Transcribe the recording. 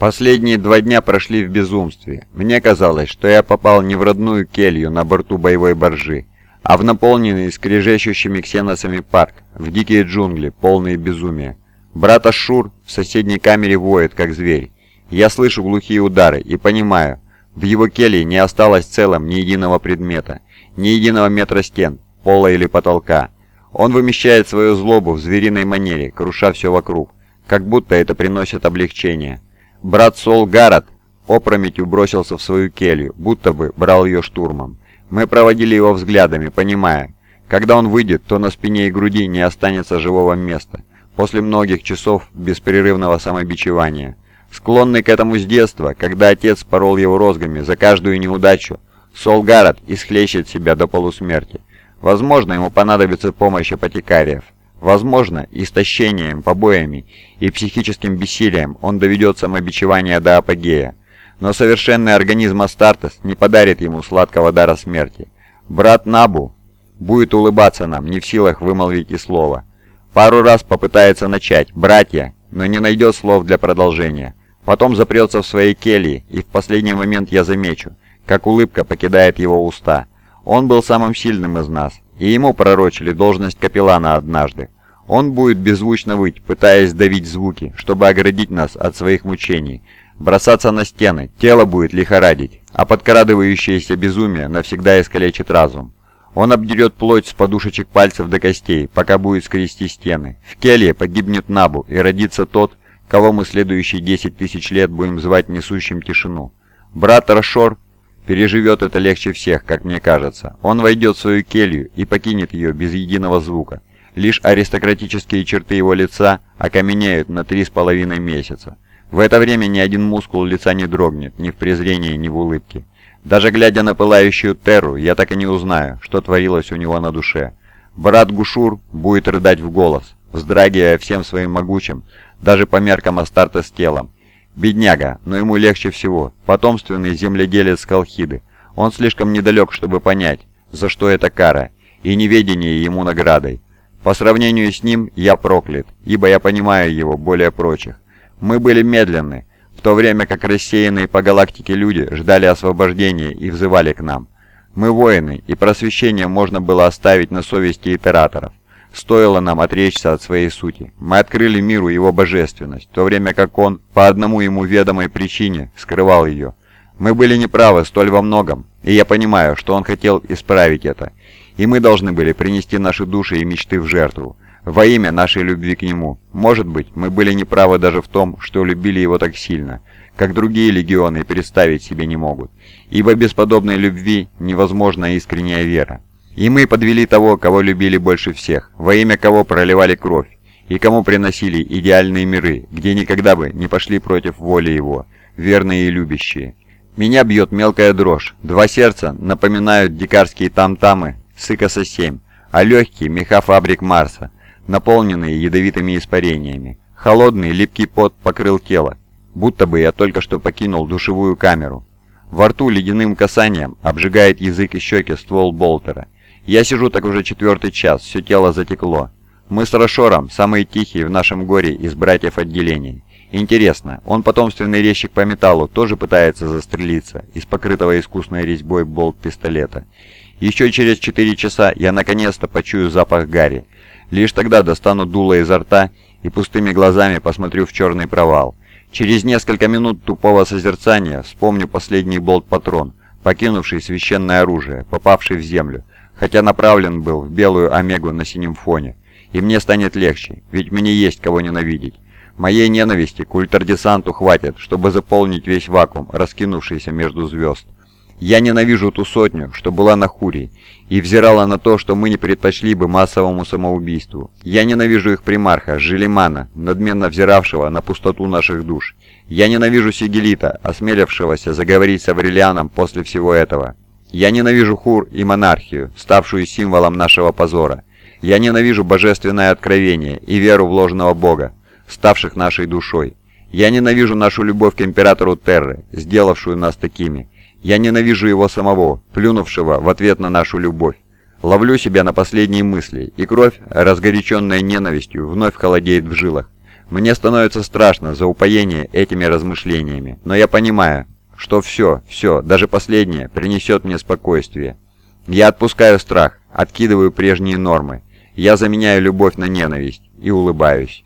Последние два дня прошли в безумстве. Мне казалось, что я попал не в родную келью на борту боевой баржи, а в наполненный скрежещущими ксеносами парк, в дикие джунгли, полные безумия. Брат Ашур в соседней камере воет, как зверь. Я слышу глухие удары и понимаю, в его келье не осталось целым ни единого предмета, ни единого метра стен, пола или потолка. Он вымещает свою злобу в звериной манере, круша все вокруг, как будто это приносит облегчение. Брат Сол Гаррет опрометью бросился в свою келью, будто бы брал ее штурмом. Мы проводили его взглядами, понимая, когда он выйдет, то на спине и груди не останется живого места, после многих часов беспрерывного самобичевания. Склонный к этому с детства, когда отец порол его розгами за каждую неудачу, Сол Гаррет исхлещет себя до полусмерти. Возможно, ему понадобится помощь апотекариев. Возможно, истощением, побоями и психическим бессилием он доведет самобичевание до апогея. Но совершенный организм Астартес не подарит ему сладкого дара смерти. Брат Набу будет улыбаться нам, не в силах вымолвить и слова. Пару раз попытается начать «братья», но не найдет слов для продолжения. Потом запрется в своей келье, и в последний момент я замечу, как улыбка покидает его уста. Он был самым сильным из нас, и ему пророчили должность капеллана однажды. Он будет беззвучно выть, пытаясь давить звуки, чтобы оградить нас от своих мучений, бросаться на стены, тело будет лихорадить, а подкрадывающееся безумие навсегда искалечит разум. Он обдерет плоть с подушечек пальцев до костей, пока будет скрести стены. В келье погибнет Набу, и родится тот, кого мы следующие 10 тысяч лет будем звать несущим тишину. Брат Рашор переживет это легче всех, как мне кажется. Он войдет в свою келью и покинет ее без единого звука. Лишь аристократические черты его лица окаменеют на три с половиной месяца. В это время ни один мускул лица не дрогнет, ни в презрении, ни в улыбке. Даже глядя на пылающую Терру, я так и не узнаю, что творилось у него на душе. Брат Гушур будет рыдать в голос, вздрагивая всем своим могучим, даже по меркам Астарта с телом. Бедняга, но ему легче всего, потомственный земледелец Колхиды. Он слишком недалек, чтобы понять, за что это кара, и неведение ему наградой. По сравнению с ним я проклят, ибо я понимаю его более прочих. Мы были медленны, в то время как рассеянные по галактике люди ждали освобождения и взывали к нам. Мы воины, и просвещение можно было оставить на совести итераторов. Стоило нам отречься от своей сути. Мы открыли миру его божественность, в то время как он, по одному ему ведомой причине, скрывал ее. Мы были неправы столь во многом, и я понимаю, что он хотел исправить это. И мы должны были принести наши души и мечты в жертву, во имя нашей любви к нему. Может быть, мы были неправы даже в том, что любили его так сильно, как другие легионы представить себе не могут. Ибо без подобной любви невозможна искренняя вера. И мы подвели того, кого любили больше всех, во имя кого проливали кровь, и кому приносили идеальные миры, где никогда бы не пошли против воли его, верные и любящие. Меня бьет мелкая дрожь, два сердца напоминают дикарские там-тамы с Икоса-7, а легкие меха фабрик Марса, наполненные ядовитыми испарениями. Холодный липкий пот покрыл тело, будто бы я только что покинул душевую камеру. Во рту ледяным касанием обжигает язык и щеки ствол болтера. Я сижу так уже четвертый час, все тело затекло. Мы с Рошором самые тихие в нашем горе из братьев отделений. Интересно, он потомственный резчик по металлу тоже пытается застрелиться из покрытого искусной резьбой болт пистолета. Еще через четыре часа я наконец-то почую запах гари. Лишь тогда достану дуло изо рта и пустыми глазами посмотрю в черный провал. Через несколько минут тупого созерцания вспомню последний болт-патрон, покинувший священное оружие, попавший в землю, хотя направлен был в белую омегу на синем фоне. И мне станет легче, ведь мне есть кого ненавидеть. Моей ненависти к хватит, чтобы заполнить весь вакуум, раскинувшийся между звезд. Я ненавижу ту сотню, что была на Хурии, и взирала на то, что мы не предпочли бы массовому самоубийству. Я ненавижу их примарха, Желимана, надменно взиравшего на пустоту наших душ. Я ненавижу Сигелита, осмелившегося заговорить с Аврелианом после всего этого. Я ненавижу Хур и монархию, ставшую символом нашего позора. Я ненавижу божественное откровение и веру в ложного бога, ставших нашей душой. Я ненавижу нашу любовь к императору Терры, сделавшую нас такими. Я ненавижу его самого, плюнувшего в ответ на нашу любовь. Ловлю себя на последние мысли, и кровь, разгоряченная ненавистью, вновь холодеет в жилах. Мне становится страшно за упоение этими размышлениями, но я понимаю, что все, все, даже последнее, принесет мне спокойствие. Я отпускаю страх, откидываю прежние нормы, я заменяю любовь на ненависть и улыбаюсь.